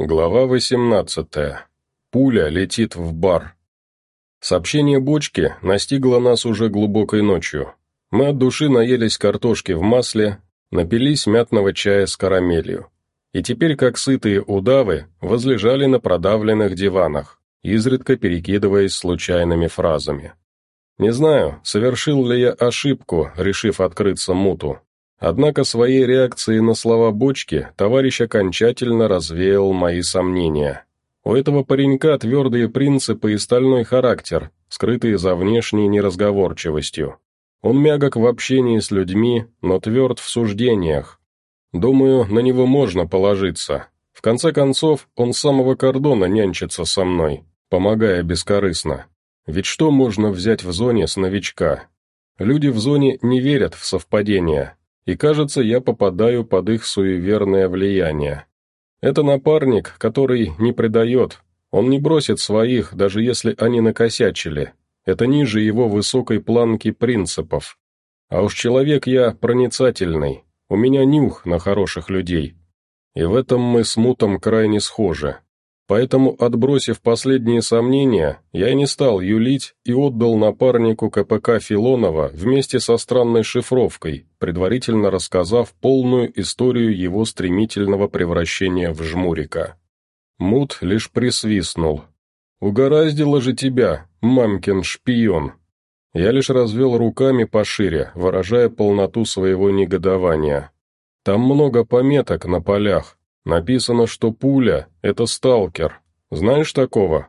Глава 18. Пуля летит в бар. Сообщение бочки настигло нас уже глубокой ночью. Мы от души наелись картошки в масле, напились мятного чая с карамелью. И теперь, как сытые удавы, возлежали на продавленных диванах, изредка перекидываясь случайными фразами. Не знаю, совершил ли я ошибку, решив открыться муту, Однако своей реакцией на слова бочки товарищ окончательно развеял мои сомнения. У этого паренька твердые принципы и стальной характер, скрытые за внешней неразговорчивостью. Он мягок в общении с людьми, но тверд в суждениях. Думаю, на него можно положиться. В конце концов, он с самого кордона нянчится со мной, помогая бескорыстно. Ведь что можно взять в зоне с новичка? Люди в зоне не верят в совпадения, и кажется, я попадаю под их суеверное влияние. Это напарник, который не предает, он не бросит своих, даже если они накосячили. Это ниже его высокой планки принципов. А уж человек я проницательный, у меня нюх на хороших людей. И в этом мы с Мутом крайне схожи. Поэтому, отбросив последние сомнения, я не стал юлить и отдал напарнику КПК Филонова вместе со странной шифровкой, предварительно рассказав полную историю его стремительного превращения в жмурика. Мут лишь присвистнул. «Угораздило же тебя, мамкин шпион!» Я лишь развел руками пошире, выражая полноту своего негодования. «Там много пометок на полях, Написано, что пуля — это сталкер. Знаешь такого?»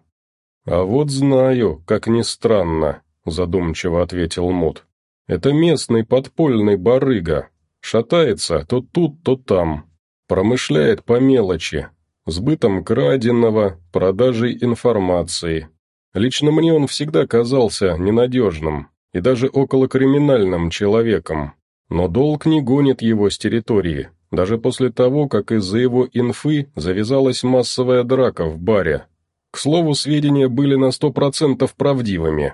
«А вот знаю, как ни странно», — задумчиво ответил Мут. «Это местный подпольный барыга. Шатается то тут, то там. Промышляет по мелочи. Сбытом краденого, продажей информации. Лично мне он всегда казался ненадежным и даже околокриминальным человеком. Но долг не гонит его с территории даже после того, как из-за его инфы завязалась массовая драка в баре. К слову, сведения были на сто процентов правдивыми.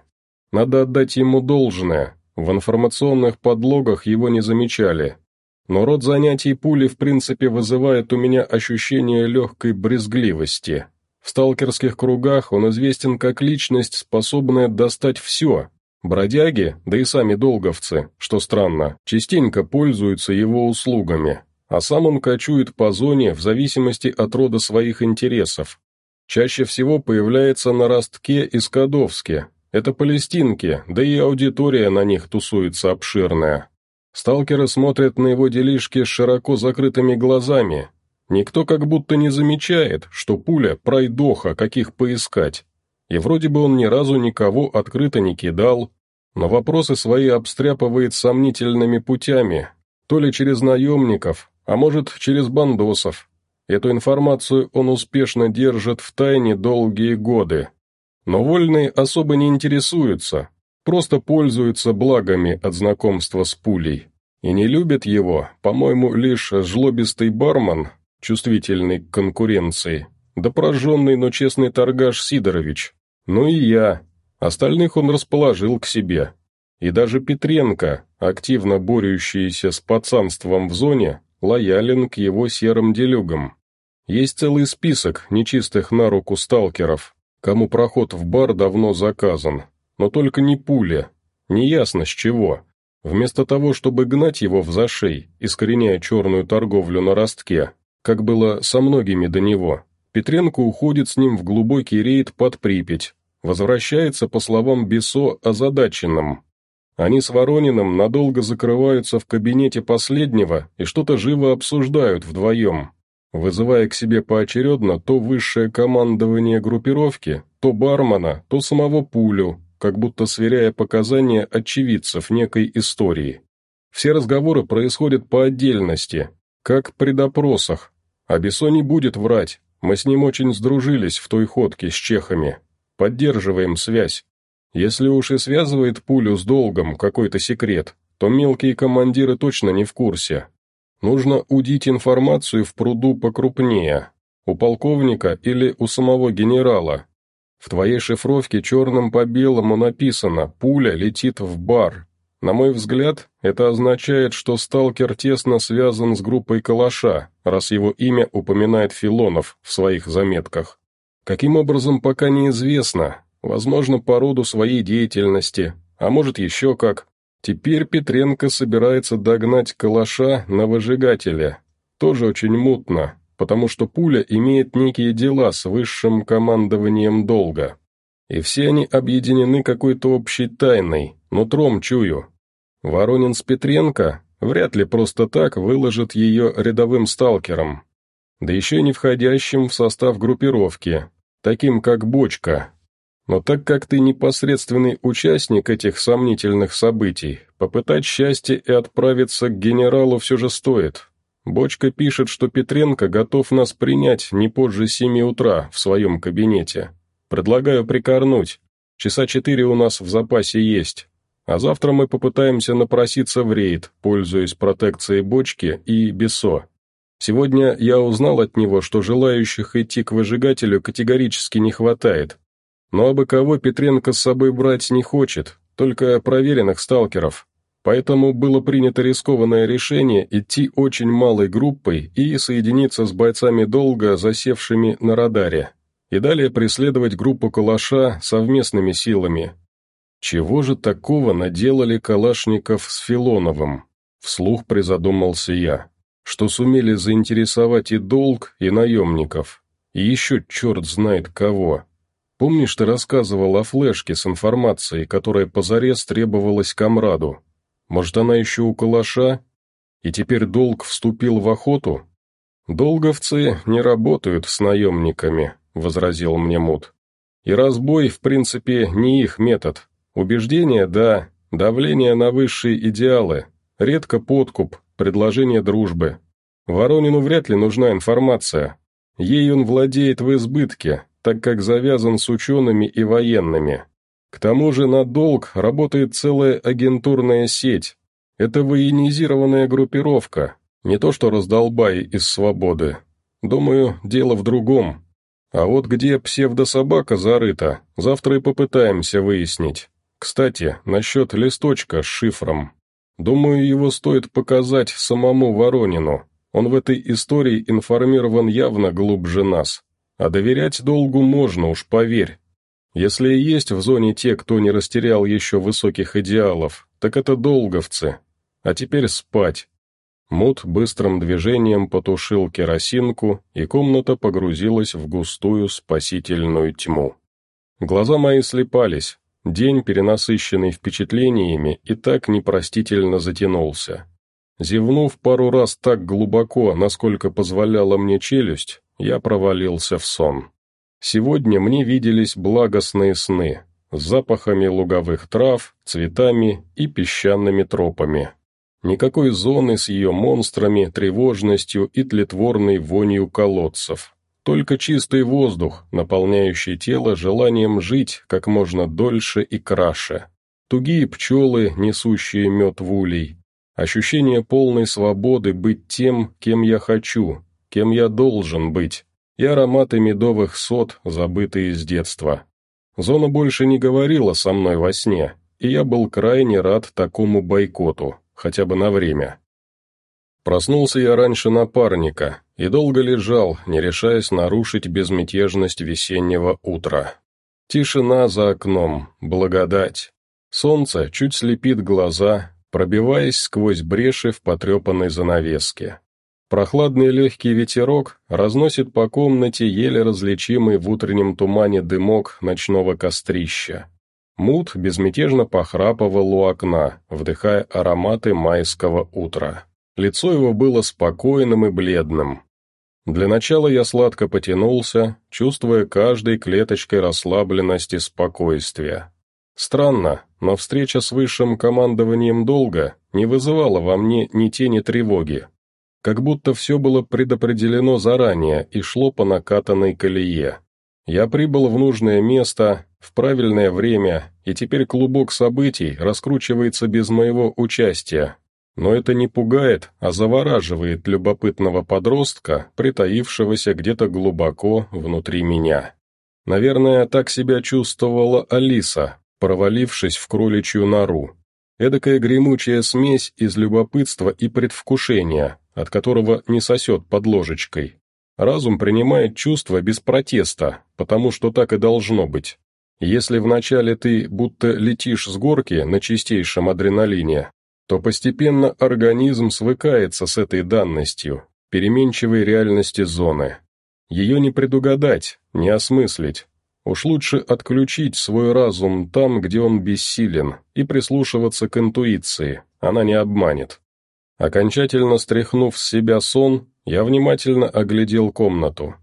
Надо отдать ему должное, в информационных подлогах его не замечали. Но род занятий пули в принципе вызывает у меня ощущение легкой брезгливости. В сталкерских кругах он известен как личность, способная достать все. Бродяги, да и сами долговцы, что странно, частенько пользуются его услугами а сам он кочует по зоне в зависимости от рода своих интересов. Чаще всего появляется на ростке и Скадовске. Это палестинки, да и аудитория на них тусуется обширная. Сталкеры смотрят на его делишки с широко закрытыми глазами. Никто как будто не замечает, что пуля пройдоха, каких поискать. И вроде бы он ни разу никого открыто не кидал, но вопросы свои обстряпывает сомнительными путями, то ли через наемников, а может, через бандосов. Эту информацию он успешно держит в тайне долгие годы. Но вольные особо не интересуются, просто пользуются благами от знакомства с пулей. И не любит его, по-моему, лишь жлобистый бармен, чувствительный к конкуренции, да прожженный, но честный торгаш Сидорович. Ну и я. Остальных он расположил к себе. И даже Петренко, активно борющийся с пацанством в зоне, лоялен к его серым делюгам. Есть целый список нечистых на руку сталкеров, кому проход в бар давно заказан, но только не пуля, неясно с чего. Вместо того, чтобы гнать его в зашей, искореняя черную торговлю на ростке, как было со многими до него, Петренко уходит с ним в глубокий рейд под Припять, возвращается, по словам Бесо, озадаченным, они с Ворониным надолго закрываются в кабинете последнего и что-то живо обсуждают вдвоем, вызывая к себе поочередно то высшее командование группировки, то бармена, то самого пулю, как будто сверяя показания очевидцев некой истории. Все разговоры происходят по отдельности, как при допросах. А Бессо не будет врать, мы с ним очень сдружились в той ходке с чехами. Поддерживаем связь. Если уж и связывает пулю с долгом какой-то секрет, то мелкие командиры точно не в курсе. Нужно удить информацию в пруду покрупнее, у полковника или у самого генерала. В твоей шифровке черным по белому написано «Пуля летит в бар». На мой взгляд, это означает, что сталкер тесно связан с группой Калаша, раз его имя упоминает Филонов в своих заметках. Каким образом, пока неизвестно, возможно, по роду своей деятельности, а может еще как. Теперь Петренко собирается догнать Калаша на выжигателе. Тоже очень мутно, потому что пуля имеет некие дела с высшим командованием долга. И все они объединены какой-то общей тайной, нутром чую. Воронин с Петренко вряд ли просто так выложит ее рядовым сталкером, да еще не входящим в состав группировки, таким как Бочка. Но так как ты непосредственный участник этих сомнительных событий, попытать счастье и отправиться к генералу все же стоит. Бочка пишет, что Петренко готов нас принять не позже семи утра в своем кабинете. Предлагаю прикорнуть. Часа четыре у нас в запасе есть. А завтра мы попытаемся напроситься в рейд, пользуясь протекцией Бочки и Бесо. Сегодня я узнал от него, что желающих идти к выжигателю категорически не хватает. Но абы кого Петренко с собой брать не хочет, только проверенных сталкеров. Поэтому было принято рискованное решение идти очень малой группой и соединиться с бойцами долго засевшими на радаре. И далее преследовать группу Калаша совместными силами. Чего же такого наделали Калашников с Филоновым? Вслух призадумался я что сумели заинтересовать и долг, и наемников, и еще черт знает кого. Помнишь, ты рассказывал о флешке с информацией, которая позарез требовалась комраду? Может, она еще у калаша? И теперь долг вступил в охоту? «Долговцы не работают с наемниками», — возразил мне Мут. «И разбой, в принципе, не их метод. Убеждение, да, давление на высшие идеалы, редко подкуп, предложение дружбы. Воронину вряд ли нужна информация. Ей он владеет в избытке, так как завязан с учеными и военными. К тому же на долг работает целая агентурная сеть. Это военизированная группировка, не то что раздолбай из свободы. Думаю, дело в другом. А вот где псевдособака зарыта, завтра и попытаемся выяснить. Кстати, насчет листочка с шифром. Думаю, его стоит показать самому Воронину. Он в этой истории информирован явно глубже нас. А доверять долгу можно, уж поверь. Если и есть в зоне те, кто не растерял еще высоких идеалов, так это долговцы. А теперь спать. Мут быстрым движением потушил керосинку, и комната погрузилась в густую спасительную тьму. Глаза мои слепались, День, перенасыщенный впечатлениями, и так непростительно затянулся. Зевнув пару раз так глубоко, насколько позволяла мне челюсть, я провалился в сон. Сегодня мне виделись благостные сны, с запахами луговых трав, цветами и песчаными тропами. Никакой зоны с ее монстрами, тревожностью и тлетворной вонью колодцев. Только чистый воздух, наполняющий тело желанием жить как можно дольше и краше. Тугие пчелы, несущие мед в улей. Ощущение полной свободы быть тем, кем я хочу, кем я должен быть. И ароматы медовых сот, забытые с детства. Зона больше не говорила со мной во сне, и я был крайне рад такому бойкоту, хотя бы на время. Проснулся я раньше напарника и долго лежал, не решаясь нарушить безмятежность весеннего утра. Тишина за окном, благодать. Солнце чуть слепит глаза, пробиваясь сквозь бреши в потрепанной занавеске. Прохладный легкий ветерок разносит по комнате еле различимый в утреннем тумане дымок ночного кострища. Мут безмятежно похрапывал у окна, вдыхая ароматы майского утра. Лицо его было спокойным и бледным. Для начала я сладко потянулся, чувствуя каждой клеточкой расслабленности спокойствия. Странно, но встреча с высшим командованием долга не вызывала во мне ни тени тревоги. Как будто все было предопределено заранее и шло по накатанной колее. Я прибыл в нужное место, в правильное время, и теперь клубок событий раскручивается без моего участия, но это не пугает, а завораживает любопытного подростка, притаившегося где-то глубоко внутри меня. Наверное, так себя чувствовала Алиса, провалившись в кроличью нору. Эдакая гремучая смесь из любопытства и предвкушения, от которого не сосет под ложечкой. Разум принимает чувства без протеста, потому что так и должно быть. Если вначале ты будто летишь с горки на чистейшем адреналине, то постепенно организм свыкается с этой данностью, переменчивой реальности зоны. Ее не предугадать, не осмыслить. Уж лучше отключить свой разум там, где он бессилен, и прислушиваться к интуиции, она не обманет. Окончательно стряхнув с себя сон, я внимательно оглядел комнату.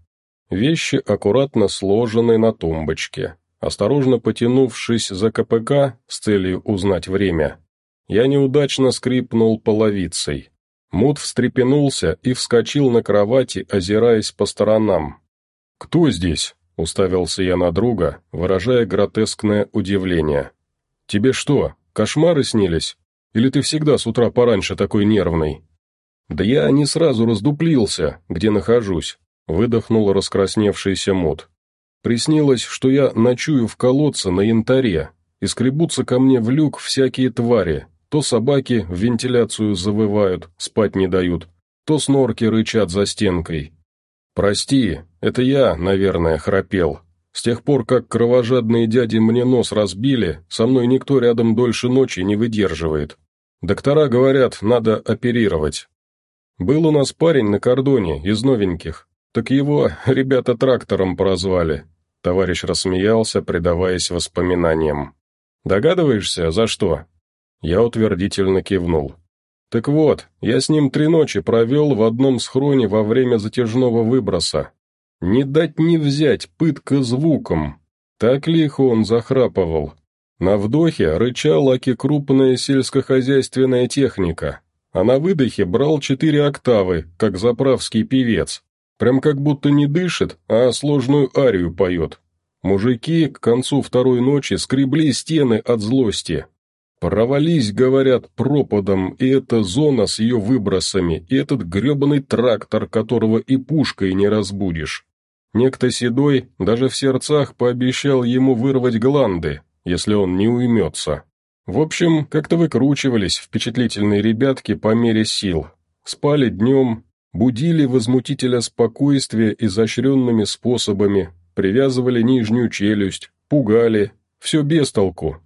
Вещи аккуратно сложены на тумбочке. Осторожно потянувшись за КПК с целью узнать время, я неудачно скрипнул половицей. Мут встрепенулся и вскочил на кровати, озираясь по сторонам. «Кто здесь?» — уставился я на друга, выражая гротескное удивление. «Тебе что, кошмары снились? Или ты всегда с утра пораньше такой нервный?» «Да я не сразу раздуплился, где нахожусь», — выдохнул раскрасневшийся Мут. Приснилось, что я ночую в колодце на янтаре, и скребутся ко мне в люк всякие твари. То собаки в вентиляцию завывают, спать не дают, то снорки рычат за стенкой. Прости, это я, наверное, храпел. С тех пор, как кровожадные дяди мне нос разбили, со мной никто рядом дольше ночи не выдерживает. Доктора говорят, надо оперировать. Был у нас парень на кордоне, из новеньких, так его ребята трактором прозвали. Товарищ рассмеялся, предаваясь воспоминаниям. «Догадываешься, за что?» Я утвердительно кивнул. «Так вот, я с ним три ночи провел в одном схроне во время затяжного выброса. Не дать не взять, пытка звуком. Так лихо он захрапывал. На вдохе рычала крупная сельскохозяйственная техника, а на выдохе брал четыре октавы, как заправский певец. Прям как будто не дышит, а сложную арию поет. Мужики к концу второй ночи скребли стены от злости. Провались, говорят, пропадом, и эта зона с ее выбросами, и этот гребаный трактор, которого и пушкой не разбудишь. Некто Седой даже в сердцах пообещал ему вырвать гланды, если он не уймется. В общем, как-то выкручивались впечатлительные ребятки по мере сил. Спали днем, будили возмутителя спокойствия изощренными способами, привязывали нижнюю челюсть, пугали, все без толку.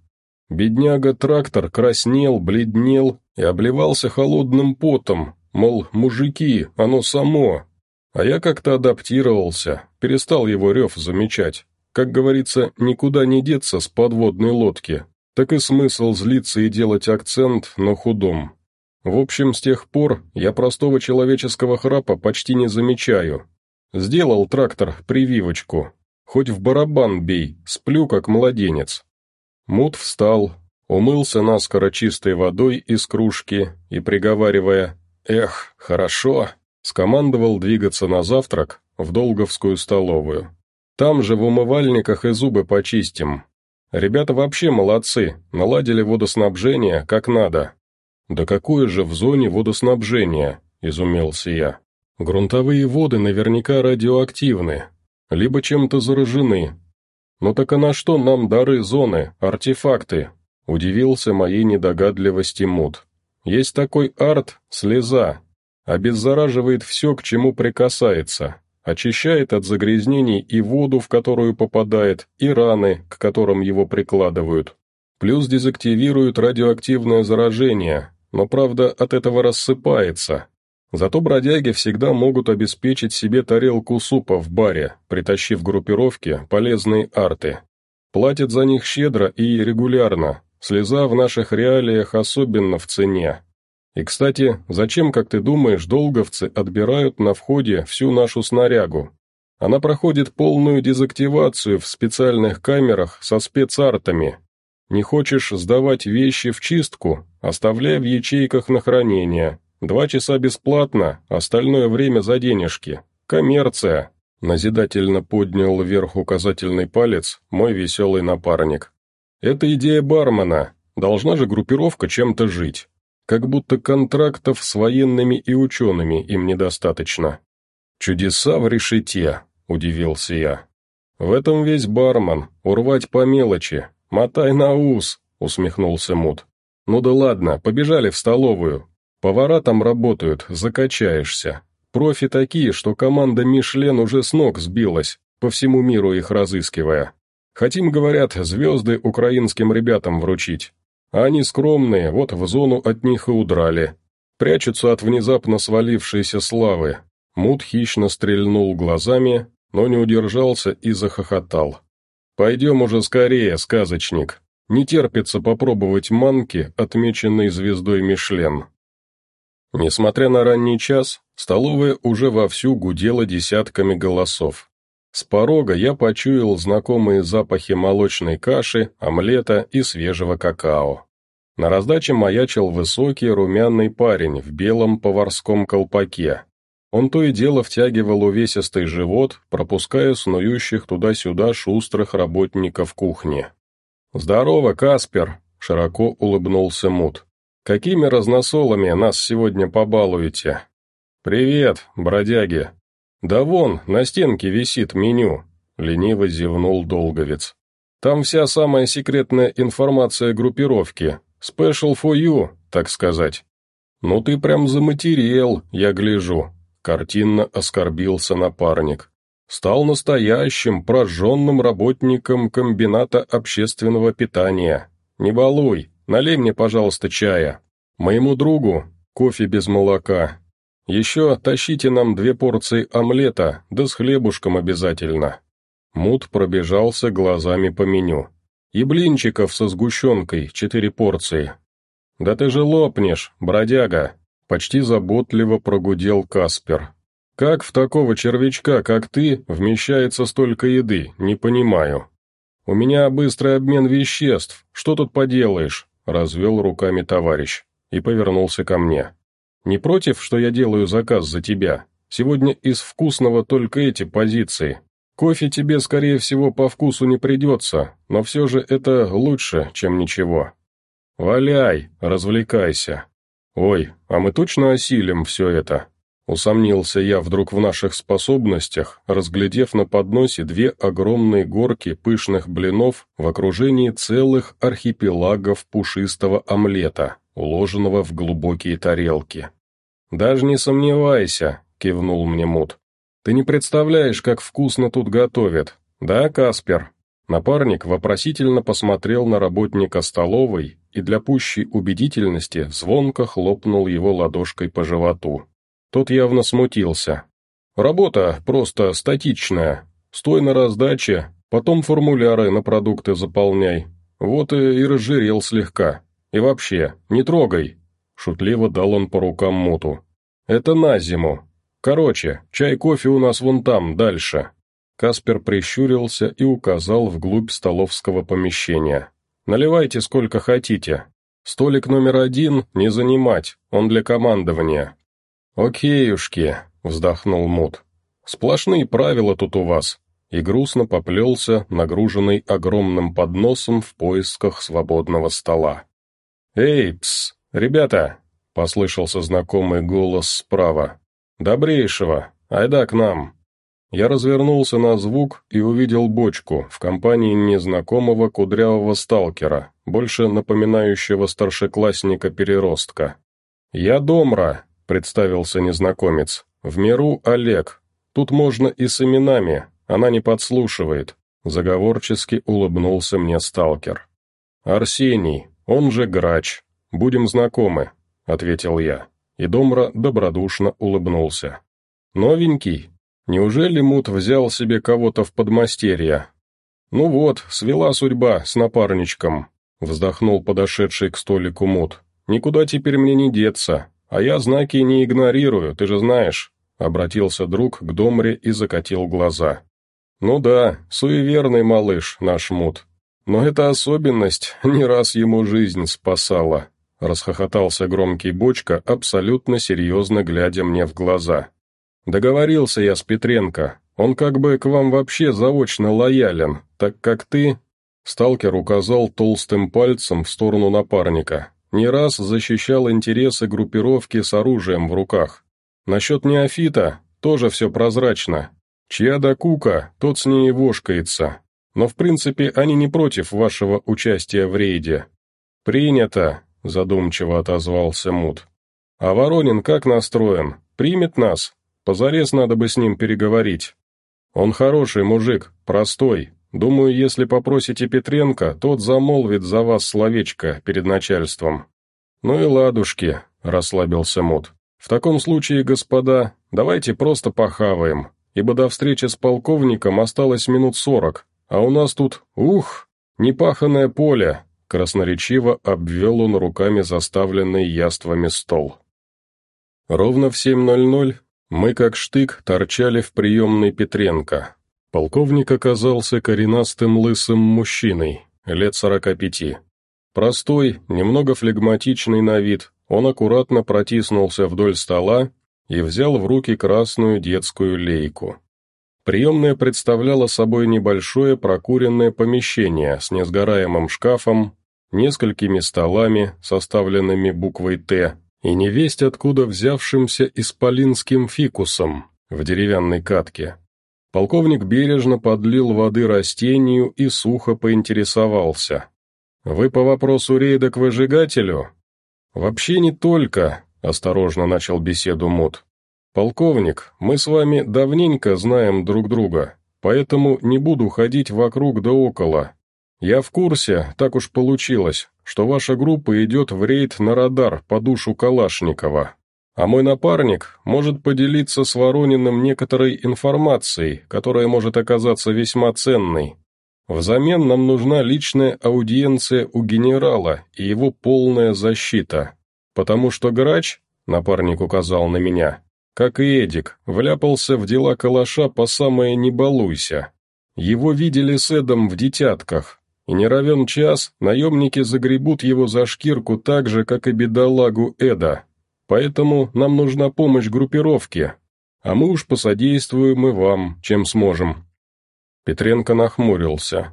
Бедняга-трактор краснел, бледнел и обливался холодным потом, мол, мужики, оно само. А я как-то адаптировался, перестал его рев замечать. Как говорится, никуда не деться с подводной лодки, так и смысл злиться и делать акцент на худом. В общем, с тех пор я простого человеческого храпа почти не замечаю. Сделал трактор прививочку. Хоть в барабан бей, сплю как младенец. Мут встал, умылся наскоро чистой водой из кружки и, приговаривая «Эх, хорошо», скомандовал двигаться на завтрак в Долговскую столовую. Там же в умывальниках и зубы почистим. Ребята вообще молодцы, наладили водоснабжение как надо, «Да какое же в зоне водоснабжения?» – изумился я. «Грунтовые воды наверняка радиоактивны, либо чем-то заражены. Ну так а на что нам дары зоны, артефакты?» – удивился моей недогадливости Мут. «Есть такой арт – слеза. Обеззараживает все, к чему прикасается. Очищает от загрязнений и воду, в которую попадает, и раны, к которым его прикладывают. Плюс дезактивирует радиоактивное заражение, но, правда, от этого рассыпается. Зато бродяги всегда могут обеспечить себе тарелку супа в баре, притащив группировке полезные арты. Платят за них щедро и регулярно, слеза в наших реалиях особенно в цене. И, кстати, зачем, как ты думаешь, долговцы отбирают на входе всю нашу снарягу? Она проходит полную дезактивацию в специальных камерах со спецартами, не хочешь сдавать вещи в чистку? Оставляй в ячейках на хранение. Два часа бесплатно, остальное время за денежки. Коммерция!» Назидательно поднял вверх указательный палец мой веселый напарник. «Это идея бармена. Должна же группировка чем-то жить. Как будто контрактов с военными и учеными им недостаточно». «Чудеса в решете», — удивился я. «В этом весь бармен, урвать по мелочи, «Мотай на ус», — усмехнулся Мут. Ну да ладно, побежали в столовую. Повара там работают, закачаешься. Профи такие, что команда Мишлен уже с ног сбилась, по всему миру их разыскивая. Хотим, говорят, звезды украинским ребятам вручить. А они скромные, вот в зону от них и удрали. Прячутся от внезапно свалившейся славы. Мут хищно стрельнул глазами, но не удержался и захохотал. «Пойдем уже скорее, сказочник. Не терпится попробовать манки, отмеченной звездой Мишлен». Несмотря на ранний час, столовая уже вовсю гудела десятками голосов. С порога я почуял знакомые запахи молочной каши, омлета и свежего какао. На раздаче маячил высокий румяный парень в белом поварском колпаке. Он то и дело втягивал увесистый живот, пропуская снующих туда-сюда шустрых работников кухни. «Здорово, Каспер!» — широко улыбнулся Мут. «Какими разносолами нас сегодня побалуете?» «Привет, бродяги!» «Да вон, на стенке висит меню», — лениво зевнул Долговец. «Там вся самая секретная информация группировки. Special for you, так сказать». «Ну ты прям заматерел, я гляжу», — картинно оскорбился напарник. «Стал настоящим, прожженным работником комбината общественного питания. Не балуй, налей мне, пожалуйста, чая. Моему другу кофе без молока, еще тащите нам две порции омлета, да с хлебушком обязательно». Мут пробежался глазами по меню. «И блинчиков со сгущенкой, четыре порции». «Да ты же лопнешь, бродяга!» Почти заботливо прогудел Каспер. «Как в такого червячка, как ты, вмещается столько еды, не понимаю». «У меня быстрый обмен веществ, что тут поделаешь?» развел руками товарищ и повернулся ко мне. Не против, что я делаю заказ за тебя? Сегодня из вкусного только эти позиции. Кофе тебе, скорее всего, по вкусу не придется, но все же это лучше, чем ничего. Валяй, развлекайся. Ой, а мы точно осилим все это?» Усомнился я вдруг в наших способностях, разглядев на подносе две огромные горки пышных блинов в окружении целых архипелагов пушистого омлета, уложенного в глубокие тарелки. «Даже не сомневайся», — кивнул мне Мут. «Ты не представляешь, как вкусно тут готовят. Да, Каспер?» Напарник вопросительно посмотрел на работника столовой и для пущей убедительности звонко хлопнул его ладошкой по животу. Тот явно смутился. «Работа просто статичная. Стой на раздаче, потом формуляры на продукты заполняй. Вот и, разжирел слегка. И вообще, не трогай, Шутливо дал он по рукам Муту. «Это на зиму. Короче, чай-кофе у нас вон там, дальше». Каспер прищурился и указал вглубь столовского помещения. «Наливайте сколько хотите. Столик номер один не занимать, он для командования». «Окейушки», — вздохнул Мут. «Сплошные правила тут у вас». И грустно поплелся, нагруженный огромным подносом в поисках свободного стола. «Эй, пс, «Ребята!» — послышался знакомый голос справа. «Добрейшего! Айда к нам!» Я развернулся на звук и увидел бочку в компании незнакомого кудрявого сталкера, больше напоминающего старшеклассника-переростка. «Я Домра», — представился незнакомец. «В миру Олег. Тут можно и с именами, она не подслушивает», — заговорчески улыбнулся мне сталкер. «Арсений, он же Грач, «Будем знакомы», — ответил я, и Домра добродушно улыбнулся. «Новенький? Неужели Мут взял себе кого-то в подмастерье?» «Ну вот, свела судьба с напарничком», — вздохнул подошедший к столику Мут. «Никуда теперь мне не деться, а я знаки не игнорирую, ты же знаешь», — обратился друг к Домре и закатил глаза. «Ну да, суеверный малыш наш Мут, но эта особенность не раз ему жизнь спасала». — расхохотался громкий бочка, абсолютно серьезно глядя мне в глаза. «Договорился я с Петренко. Он как бы к вам вообще заочно лоялен, так как ты...» Сталкер указал толстым пальцем в сторону напарника. Не раз защищал интересы группировки с оружием в руках. Насчет неофита тоже все прозрачно. Чья до кука, тот с ней вошкается. Но в принципе они не против вашего участия в рейде. Принято, — задумчиво отозвался Мут. «А Воронин как настроен? Примет нас? Позарез надо бы с ним переговорить. Он хороший мужик, простой. Думаю, если попросите Петренко, тот замолвит за вас словечко перед начальством». «Ну и ладушки», — расслабился Мут. «В таком случае, господа, давайте просто похаваем, ибо до встречи с полковником осталось минут сорок, а у нас тут, ух, непаханное поле, красноречиво обвел он руками заставленный яствами стол. Ровно в 7.00 мы, как штык, торчали в приемной Петренко. Полковник оказался коренастым лысым мужчиной, лет сорока пяти. Простой, немного флегматичный на вид, он аккуратно протиснулся вдоль стола и взял в руки красную детскую лейку. Приемная представляла собой небольшое прокуренное помещение с несгораемым шкафом, несколькими столами, составленными буквой «Т», и невесть откуда взявшимся исполинским фикусом в деревянной катке. Полковник бережно подлил воды растению и сухо поинтересовался. «Вы по вопросу рейда к выжигателю?» «Вообще не только», — осторожно начал беседу Мут. «Полковник, мы с вами давненько знаем друг друга, поэтому не буду ходить вокруг да около. Я в курсе, так уж получилось, что ваша группа идет в рейд на радар по душу Калашникова, а мой напарник может поделиться с Ворониным некоторой информацией, которая может оказаться весьма ценной. Взамен нам нужна личная аудиенция у генерала и его полная защита, потому что Грач, напарник указал на меня, как и Эдик, вляпался в дела калаша по самое «не балуйся». Его видели с Эдом в детятках, и не равен час наемники загребут его за шкирку так же, как и бедолагу Эда. Поэтому нам нужна помощь группировки, а мы уж посодействуем и вам, чем сможем». Петренко нахмурился.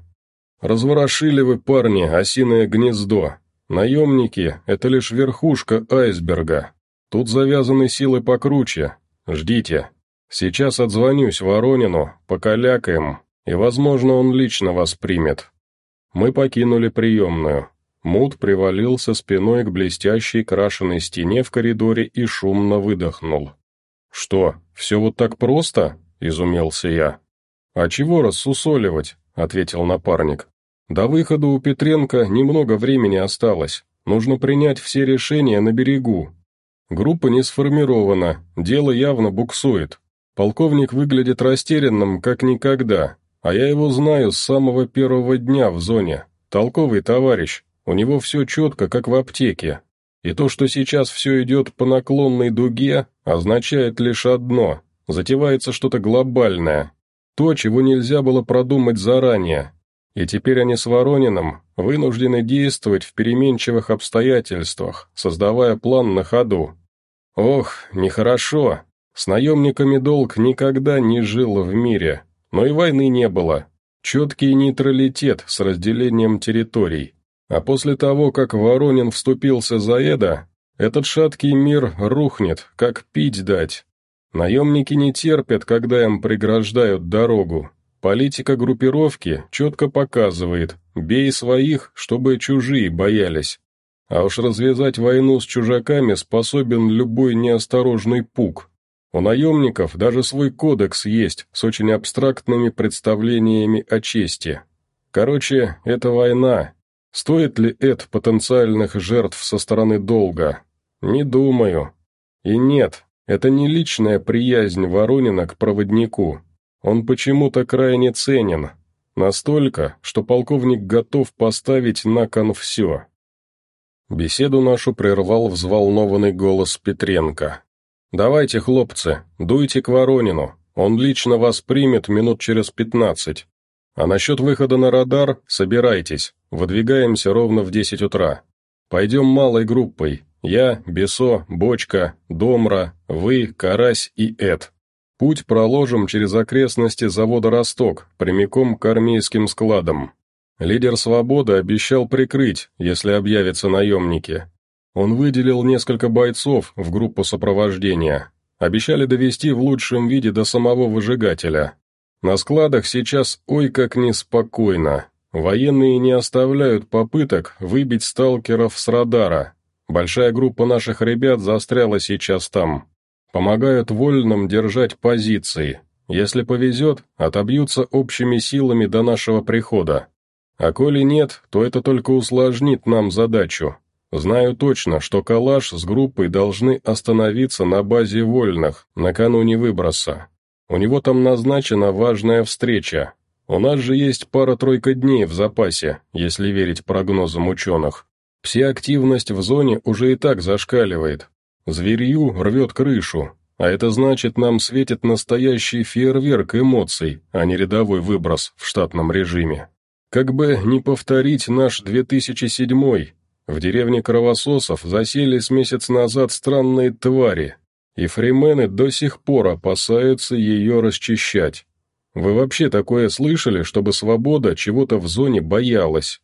«Разворошили вы, парни, осиное гнездо. Наемники — это лишь верхушка айсберга. Тут завязаны силы покруче. Ждите. Сейчас отзвонюсь Воронину, покалякаем, и, возможно, он лично вас примет». Мы покинули приемную. Мут привалился спиной к блестящей крашеной стене в коридоре и шумно выдохнул. «Что, все вот так просто?» — изумился я. «А чего рассусоливать?» — ответил напарник. «До выхода у Петренко немного времени осталось. Нужно принять все решения на берегу. Группа не сформирована, дело явно буксует. Полковник выглядит растерянным, как никогда, а я его знаю с самого первого дня в зоне. Толковый товарищ, у него все четко, как в аптеке. И то, что сейчас все идет по наклонной дуге, означает лишь одно – затевается что-то глобальное. То, чего нельзя было продумать заранее. И теперь они с Ворониным вынуждены действовать в переменчивых обстоятельствах, создавая план на ходу. Ох, нехорошо. С наемниками долг никогда не жил в мире, но и войны не было. Четкий нейтралитет с разделением территорий. А после того, как Воронин вступился за Эда, этот шаткий мир рухнет, как пить дать. Наемники не терпят, когда им преграждают дорогу. Политика группировки четко показывает «бей своих, чтобы чужие боялись». А уж развязать войну с чужаками способен любой неосторожный пук. У наемников даже свой кодекс есть с очень абстрактными представлениями о чести. Короче, это война. Стоит ли это потенциальных жертв со стороны долга? Не думаю. И нет, это не личная приязнь Воронина к проводнику. Он почему-то крайне ценен. Настолько, что полковник готов поставить на кон все. Беседу нашу прервал взволнованный голос Петренко. «Давайте, хлопцы, дуйте к Воронину, он лично вас примет минут через пятнадцать. А насчет выхода на радар собирайтесь, выдвигаемся ровно в десять утра. Пойдем малой группой, я, Бесо, Бочка, Домра, вы, Карась и Эд. Путь проложим через окрестности завода «Росток», прямиком к армейским складам. Лидер «Свободы» обещал прикрыть, если объявятся наемники. Он выделил несколько бойцов в группу сопровождения. Обещали довести в лучшем виде до самого выжигателя. На складах сейчас ой как неспокойно. Военные не оставляют попыток выбить сталкеров с радара. Большая группа наших ребят застряла сейчас там. Помогают вольным держать позиции. Если повезет, отобьются общими силами до нашего прихода. А коли нет, то это только усложнит нам задачу. Знаю точно, что Калаш с группой должны остановиться на базе вольных накануне выброса. У него там назначена важная встреча. У нас же есть пара-тройка дней в запасе, если верить прогнозам ученых. Псиактивность в зоне уже и так зашкаливает. Зверью рвет крышу, а это значит, нам светит настоящий фейерверк эмоций, а не рядовой выброс в штатном режиме. Как бы не повторить наш 2007 в деревне кровососов засели с месяц назад странные твари, и фримены до сих пор опасаются ее расчищать. Вы вообще такое слышали, чтобы свобода чего-то в зоне боялась?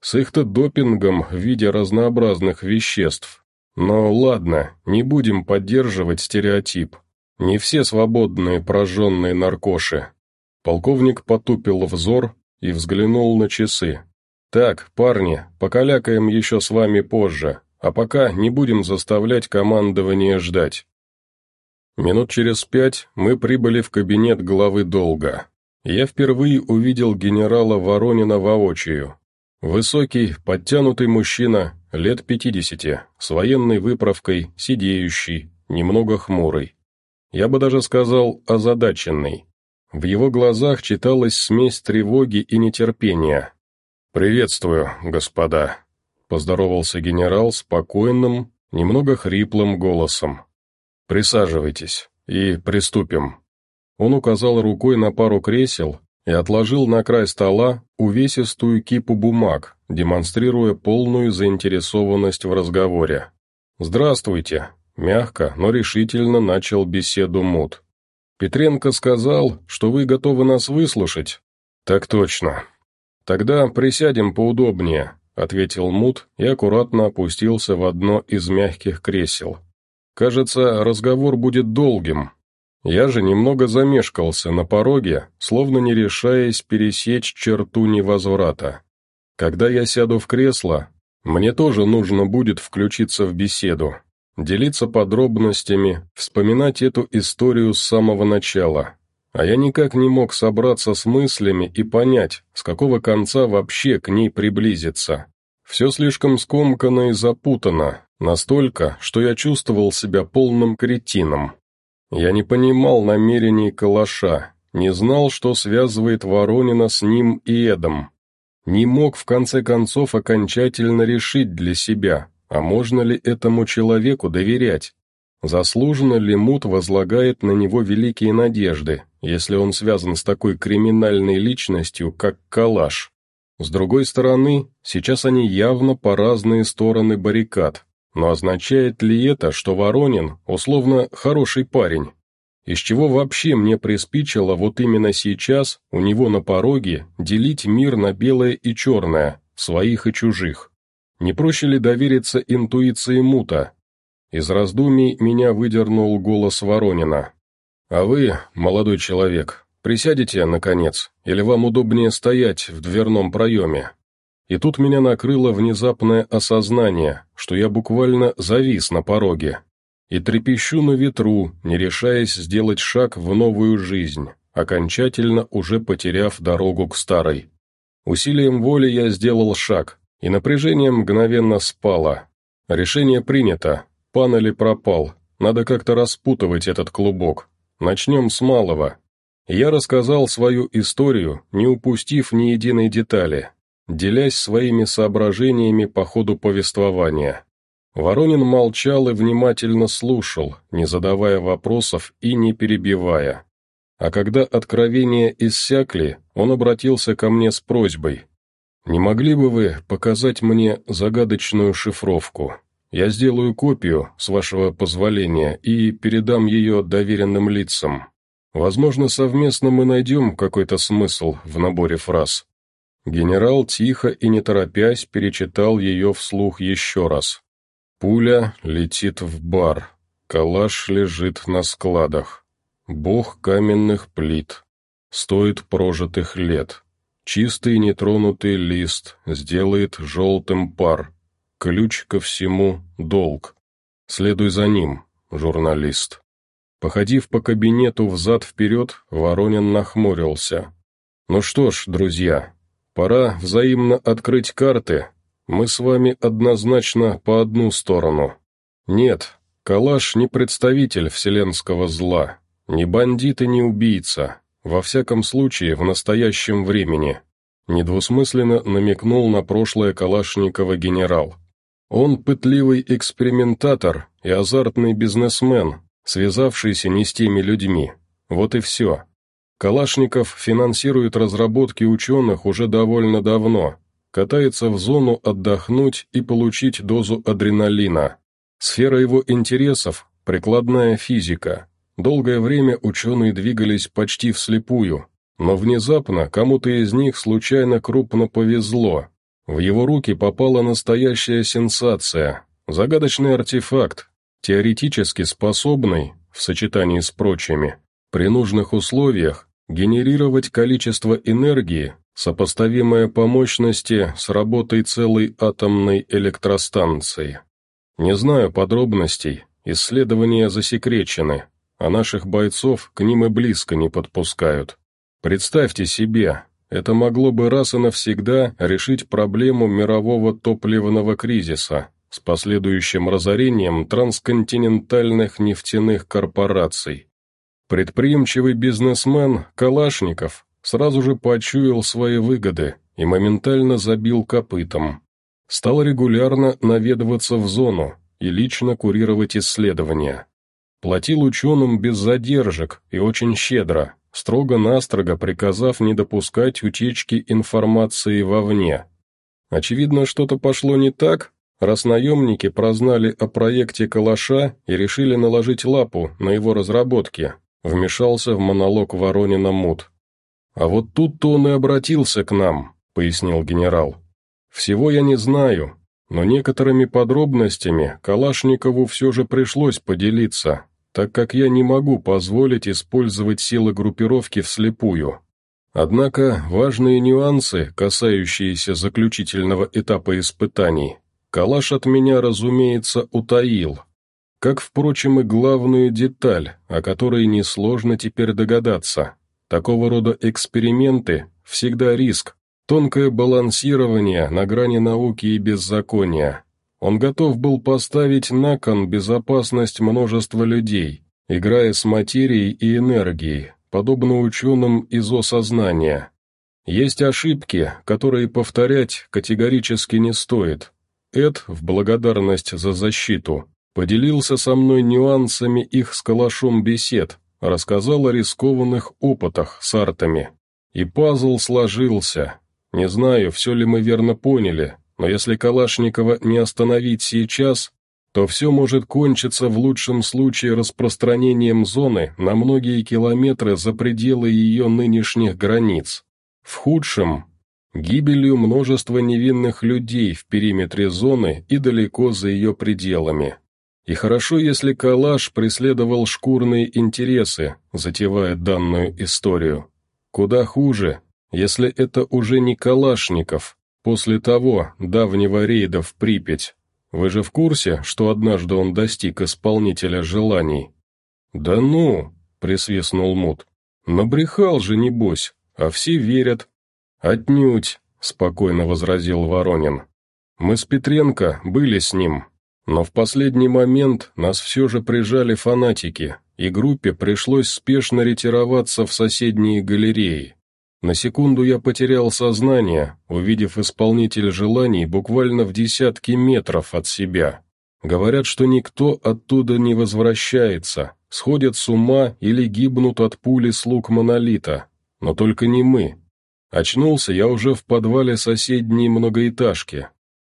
С их-то допингом в виде разнообразных веществ. Но ладно, не будем поддерживать стереотип. Не все свободные прожженные наркоши. Полковник потупил взор, и взглянул на часы. «Так, парни, покалякаем еще с вами позже, а пока не будем заставлять командование ждать». Минут через пять мы прибыли в кабинет главы долга. Я впервые увидел генерала Воронина воочию. Высокий, подтянутый мужчина, лет пятидесяти, с военной выправкой, сидеющий, немного хмурый. Я бы даже сказал, озадаченный. В его глазах читалась смесь тревоги и нетерпения. «Приветствую, господа», — поздоровался генерал спокойным, немного хриплым голосом. «Присаживайтесь и приступим». Он указал рукой на пару кресел и отложил на край стола увесистую кипу бумаг, демонстрируя полную заинтересованность в разговоре. «Здравствуйте», — мягко, но решительно начал беседу Мут. Петренко сказал, что вы готовы нас выслушать?» «Так точно». «Тогда присядем поудобнее», — ответил Мут и аккуратно опустился в одно из мягких кресел. «Кажется, разговор будет долгим. Я же немного замешкался на пороге, словно не решаясь пересечь черту невозврата. Когда я сяду в кресло, мне тоже нужно будет включиться в беседу, делиться подробностями, вспоминать эту историю с самого начала. А я никак не мог собраться с мыслями и понять, с какого конца вообще к ней приблизиться. Все слишком скомкано и запутано, настолько, что я чувствовал себя полным кретином. Я не понимал намерений Калаша, не знал, что связывает Воронина с ним и Эдом. Не мог в конце концов окончательно решить для себя, а можно ли этому человеку доверять? Заслуженно ли Мут возлагает на него великие надежды, если он связан с такой криминальной личностью, как Калаш? С другой стороны, сейчас они явно по разные стороны баррикад, но означает ли это, что Воронин, условно, хороший парень? Из чего вообще мне приспичило вот именно сейчас, у него на пороге, делить мир на белое и черное, своих и чужих? Не проще ли довериться интуиции Мута? Из раздумий меня выдернул голос Воронина. «А вы, молодой человек, присядете, наконец, или вам удобнее стоять в дверном проеме?» И тут меня накрыло внезапное осознание, что я буквально завис на пороге. И трепещу на ветру, не решаясь сделать шаг в новую жизнь, окончательно уже потеряв дорогу к старой. Усилием воли я сделал шаг, и напряжение мгновенно спало. Решение принято, панели пропал, надо как-то распутывать этот клубок. Начнем с малого. Я рассказал свою историю, не упустив ни единой детали, делясь своими соображениями по ходу повествования. Воронин молчал и внимательно слушал, не задавая вопросов и не перебивая. А когда откровения иссякли, он обратился ко мне с просьбой – «Не могли бы вы показать мне загадочную шифровку? Я сделаю копию, с вашего позволения, и передам ее доверенным лицам. Возможно, совместно мы найдем какой-то смысл в наборе фраз». Генерал тихо и не торопясь перечитал ее вслух еще раз. «Пуля летит в бар. Калаш лежит на складах. Бог каменных плит. Стоит прожитых лет. Чистый нетронутый лист сделает желтым пар. Ключ ко всему — долг. Следуй за ним, журналист. Походив по кабинету взад-вперед, Воронин нахмурился. «Ну что ж, друзья, пора взаимно открыть карты. Мы с вами однозначно по одну сторону. Нет, Калаш не представитель вселенского зла, не бандит и не убийца, во всяком случае в настоящем времени». Недвусмысленно намекнул на прошлое Калашникова генерал. Он пытливый экспериментатор и азартный бизнесмен, связавшийся не с теми людьми. Вот и все. Калашников финансирует разработки ученых уже довольно давно, катается в зону отдохнуть и получить дозу адреналина. Сфера его интересов – прикладная физика. Долгое время ученые двигались почти вслепую, но внезапно кому-то из них случайно крупно повезло. В его руки попала настоящая сенсация, загадочный артефакт, теоретически способный, в сочетании с прочими, при нужных условиях, генерировать количество энергии, сопоставимое по мощности с работой целой атомной электростанции. Не знаю подробностей, исследования засекречены, а наших бойцов к ним и близко не подпускают. Представьте себе, это могло бы раз и навсегда решить проблему мирового топливного кризиса, с последующим разорением трансконтинентальных нефтяных корпораций. Предприимчивый бизнесмен Калашников сразу же почуял свои выгоды и моментально забил копытом. Стал регулярно наведываться в зону и лично курировать исследования. Платил ученым без задержек и очень щедро, строго-настрого приказав не допускать утечки информации вовне. Очевидно, что-то пошло не так, раз наемники прознали о проекте Калаша и решили наложить лапу на его разработки, вмешался в монолог Воронина Мут. «А вот тут-то он и обратился к нам», — пояснил генерал. «Всего я не знаю, но некоторыми подробностями Калашникову все же пришлось поделиться, так как я не могу позволить использовать силы группировки вслепую. Однако важные нюансы, касающиеся заключительного этапа испытаний, Калаш от меня, разумеется, утаил. Как, впрочем, и главную деталь, о которой несложно теперь догадаться. Такого рода эксперименты – всегда риск, тонкое балансирование на грани науки и беззакония. Он готов был поставить на кон безопасность множества людей, играя с материей и энергией, подобно ученым из осознания. Есть ошибки, которые повторять категорически не стоит, Эд, в благодарность за защиту, поделился со мной нюансами их с калашом бесед, рассказал о рискованных опытах с артами. И пазл сложился. Не знаю, все ли мы верно поняли, но если Калашникова не остановить сейчас, то все может кончиться в лучшем случае распространением зоны на многие километры за пределы ее нынешних границ. В худшем гибелью множества невинных людей в периметре зоны и далеко за ее пределами. И хорошо, если Калаш преследовал шкурные интересы, затевая данную историю. Куда хуже, если это уже не Калашников, после того давнего рейда в Припять. Вы же в курсе, что однажды он достиг исполнителя желаний? «Да ну!» — присвистнул Мут. «Набрехал же, небось, а все верят, «Отнюдь», — спокойно возразил Воронин. «Мы с Петренко были с ним, но в последний момент нас все же прижали фанатики, и группе пришлось спешно ретироваться в соседние галереи. На секунду я потерял сознание, увидев исполнитель желаний буквально в десятки метров от себя. Говорят, что никто оттуда не возвращается, сходят с ума или гибнут от пули слуг монолита. Но только не мы, Очнулся я уже в подвале соседней многоэтажки.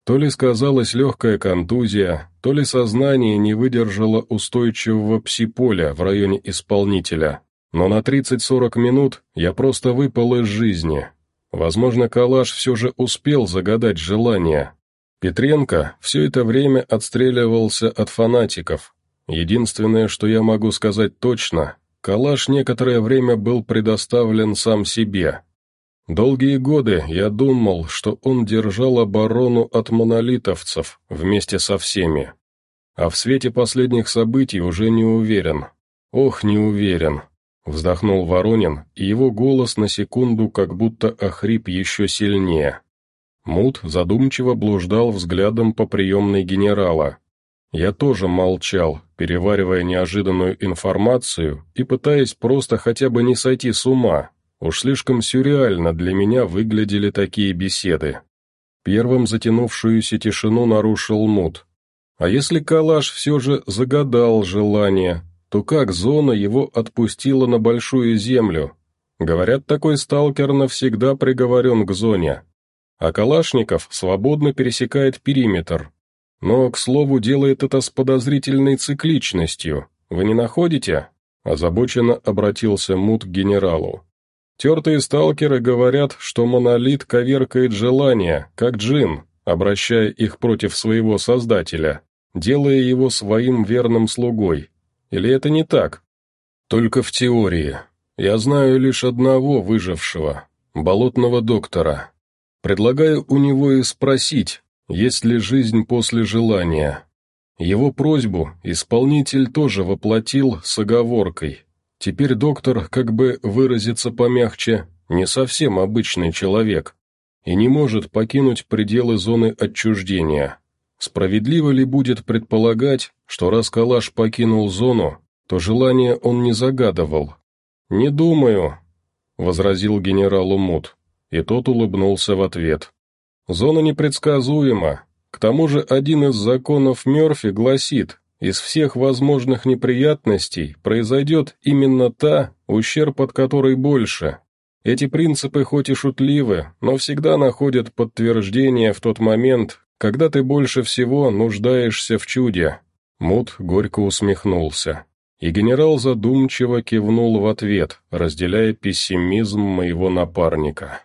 То ли сказалась легкая контузия, то ли сознание не выдержало устойчивого псиполя в районе исполнителя. Но на 30-40 минут я просто выпал из жизни. Возможно, Калаш все же успел загадать желание. Петренко все это время отстреливался от фанатиков. Единственное, что я могу сказать точно, Калаш некоторое время был предоставлен сам себе. Долгие годы я думал, что он держал оборону от монолитовцев вместе со всеми. А в свете последних событий уже не уверен. Ох, не уверен. Вздохнул Воронин, и его голос на секунду как будто охрип еще сильнее. Мут задумчиво блуждал взглядом по приемной генерала. Я тоже молчал, переваривая неожиданную информацию и пытаясь просто хотя бы не сойти с ума. Уж слишком сюрреально для меня выглядели такие беседы. Первым затянувшуюся тишину нарушил Мут. А если Калаш все же загадал желание, то как зона его отпустила на большую землю? Говорят, такой сталкер навсегда приговорен к зоне. А Калашников свободно пересекает периметр. Но, к слову, делает это с подозрительной цикличностью. Вы не находите? Озабоченно обратился Мут к генералу. Тертые сталкеры говорят, что монолит коверкает желания, как джин, обращая их против своего создателя, делая его своим верным слугой. Или это не так? Только в теории. Я знаю лишь одного выжившего, болотного доктора. Предлагаю у него и спросить, есть ли жизнь после желания. Его просьбу исполнитель тоже воплотил с оговоркой. Теперь доктор, как бы выразиться помягче, не совсем обычный человек и не может покинуть пределы зоны отчуждения. Справедливо ли будет предполагать, что раз Калаш покинул зону, то желание он не загадывал? «Не думаю», — возразил генералу Мут, и тот улыбнулся в ответ. «Зона непредсказуема. К тому же один из законов Мёрфи гласит, из всех возможных неприятностей произойдет именно та, ущерб от которой больше. Эти принципы хоть и шутливы, но всегда находят подтверждение в тот момент, когда ты больше всего нуждаешься в чуде». Мут горько усмехнулся. И генерал задумчиво кивнул в ответ, разделяя пессимизм моего напарника.